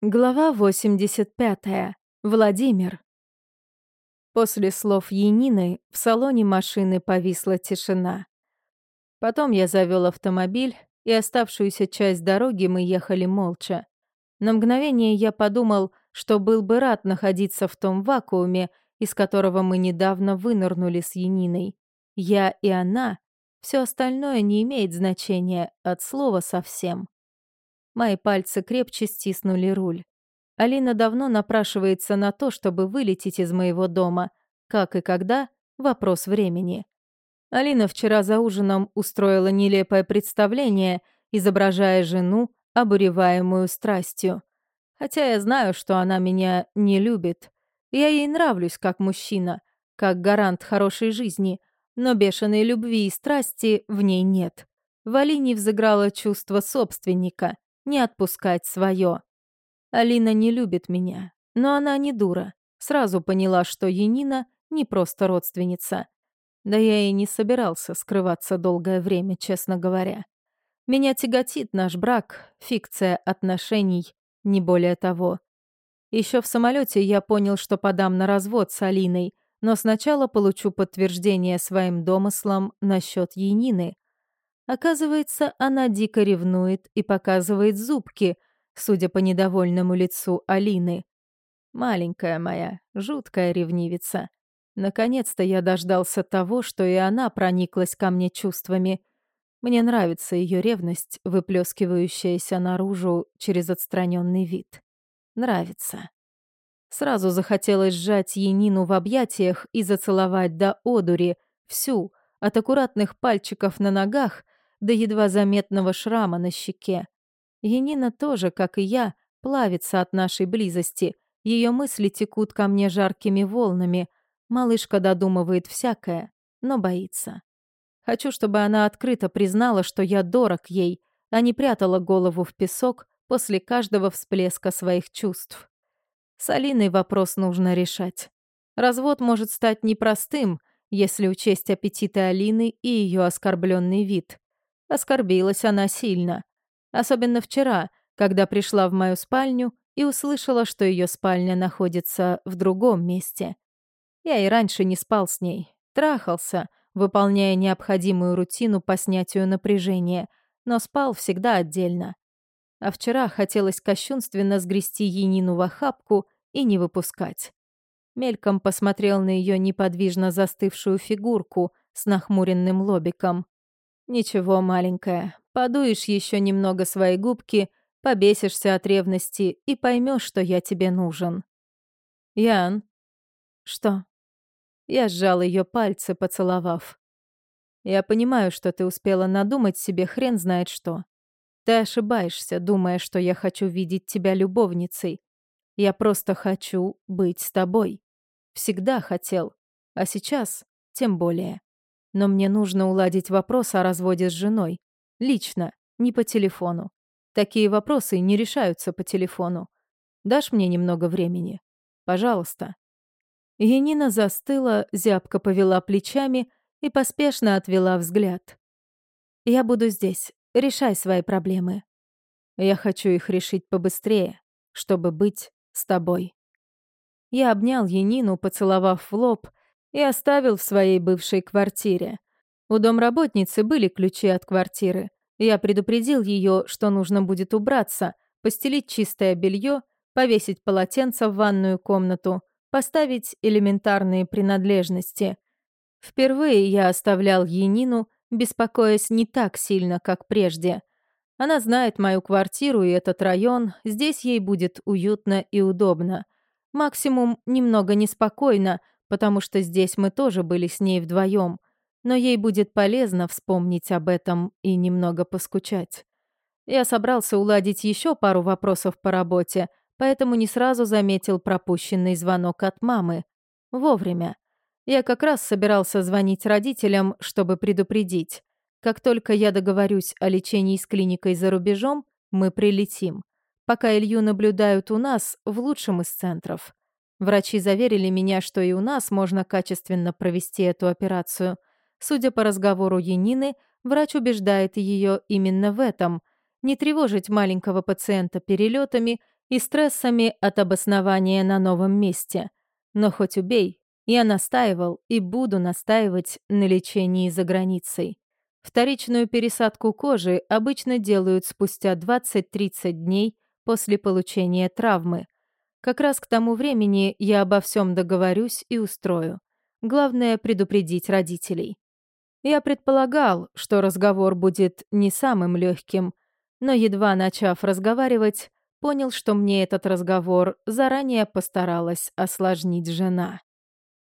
Глава 85. Владимир. После слов Янины в салоне машины повисла тишина. Потом я завёл автомобиль, и оставшуюся часть дороги мы ехали молча. На мгновение я подумал, что был бы рад находиться в том вакууме, из которого мы недавно вынырнули с Яниной. Я и она, всё остальное не имеет значения от слова совсем. Мои пальцы крепче стиснули руль. Алина давно напрашивается на то, чтобы вылететь из моего дома. Как и когда — вопрос времени. Алина вчера за ужином устроила нелепое представление, изображая жену, обуреваемую страстью. Хотя я знаю, что она меня не любит. Я ей нравлюсь как мужчина, как гарант хорошей жизни, но бешеной любви и страсти в ней нет. В Алине взыграло чувство собственника — не отпускать свое. Алина не любит меня, но она не дура. Сразу поняла, что Янина не просто родственница. Да я и не собирался скрываться долгое время, честно говоря. Меня тяготит наш брак, фикция отношений, не более того. Еще в самолете я понял, что подам на развод с Алиной, но сначала получу подтверждение своим домыслам насчет Янины — Оказывается, она дико ревнует и показывает зубки, судя по недовольному лицу Алины. Маленькая моя, жуткая ревнивица. Наконец-то я дождался того, что и она прониклась ко мне чувствами. Мне нравится ее ревность, выплескивающаяся наружу через отстраненный вид. Нравится. Сразу захотелось сжать Енину в объятиях и зацеловать до одури, всю, от аккуратных пальчиков на ногах до едва заметного шрама на щеке. Енина тоже, как и я, плавится от нашей близости. Ее мысли текут ко мне жаркими волнами. Малышка додумывает всякое, но боится. Хочу, чтобы она открыто признала, что я дорог ей, а не прятала голову в песок после каждого всплеска своих чувств. С Алиной вопрос нужно решать. Развод может стать непростым, если учесть аппетиты Алины и ее оскорбленный вид. Оскорбилась она сильно. Особенно вчера, когда пришла в мою спальню и услышала, что ее спальня находится в другом месте. Я и раньше не спал с ней, трахался, выполняя необходимую рутину по снятию напряжения, но спал всегда отдельно. А вчера хотелось кощунственно сгрести Енину в охапку и не выпускать. Мельком посмотрел на ее неподвижно застывшую фигурку с нахмуренным лобиком. «Ничего, маленькая, подуешь еще немного свои губки, побесишься от ревности и поймешь, что я тебе нужен». «Ян». «Что?» Я сжал ее пальцы, поцеловав. «Я понимаю, что ты успела надумать себе хрен знает что. Ты ошибаешься, думая, что я хочу видеть тебя любовницей. Я просто хочу быть с тобой. Всегда хотел. А сейчас тем более. Но мне нужно уладить вопрос о разводе с женой. Лично, не по телефону. Такие вопросы не решаются по телефону. Дашь мне немного времени? Пожалуйста». Янина застыла, зябко повела плечами и поспешно отвела взгляд. «Я буду здесь. Решай свои проблемы. Я хочу их решить побыстрее, чтобы быть с тобой». Я обнял Янину, поцеловав в лоб, и оставил в своей бывшей квартире. У домработницы были ключи от квартиры. Я предупредил ее, что нужно будет убраться, постелить чистое белье, повесить полотенце в ванную комнату, поставить элементарные принадлежности. Впервые я оставлял Енину, беспокоясь не так сильно, как прежде. Она знает мою квартиру и этот район, здесь ей будет уютно и удобно. Максимум немного неспокойно, потому что здесь мы тоже были с ней вдвоем, но ей будет полезно вспомнить об этом и немного поскучать. Я собрался уладить еще пару вопросов по работе, поэтому не сразу заметил пропущенный звонок от мамы. Вовремя. Я как раз собирался звонить родителям, чтобы предупредить. Как только я договорюсь о лечении с клиникой за рубежом, мы прилетим. Пока Илью наблюдают у нас, в лучшем из центров. Врачи заверили меня, что и у нас можно качественно провести эту операцию. Судя по разговору Янины, врач убеждает ее именно в этом. Не тревожить маленького пациента перелетами и стрессами от обоснования на новом месте. Но хоть убей, я настаивал и буду настаивать на лечении за границей. Вторичную пересадку кожи обычно делают спустя 20-30 дней после получения травмы. Как раз к тому времени я обо всем договорюсь и устрою. Главное — предупредить родителей. Я предполагал, что разговор будет не самым легким, но едва начав разговаривать, понял, что мне этот разговор заранее постаралась осложнить жена.